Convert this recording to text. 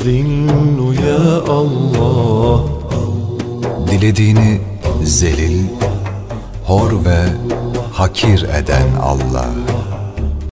الذل يا الله Dilediğini zelil, hor ve hakir eden Allah.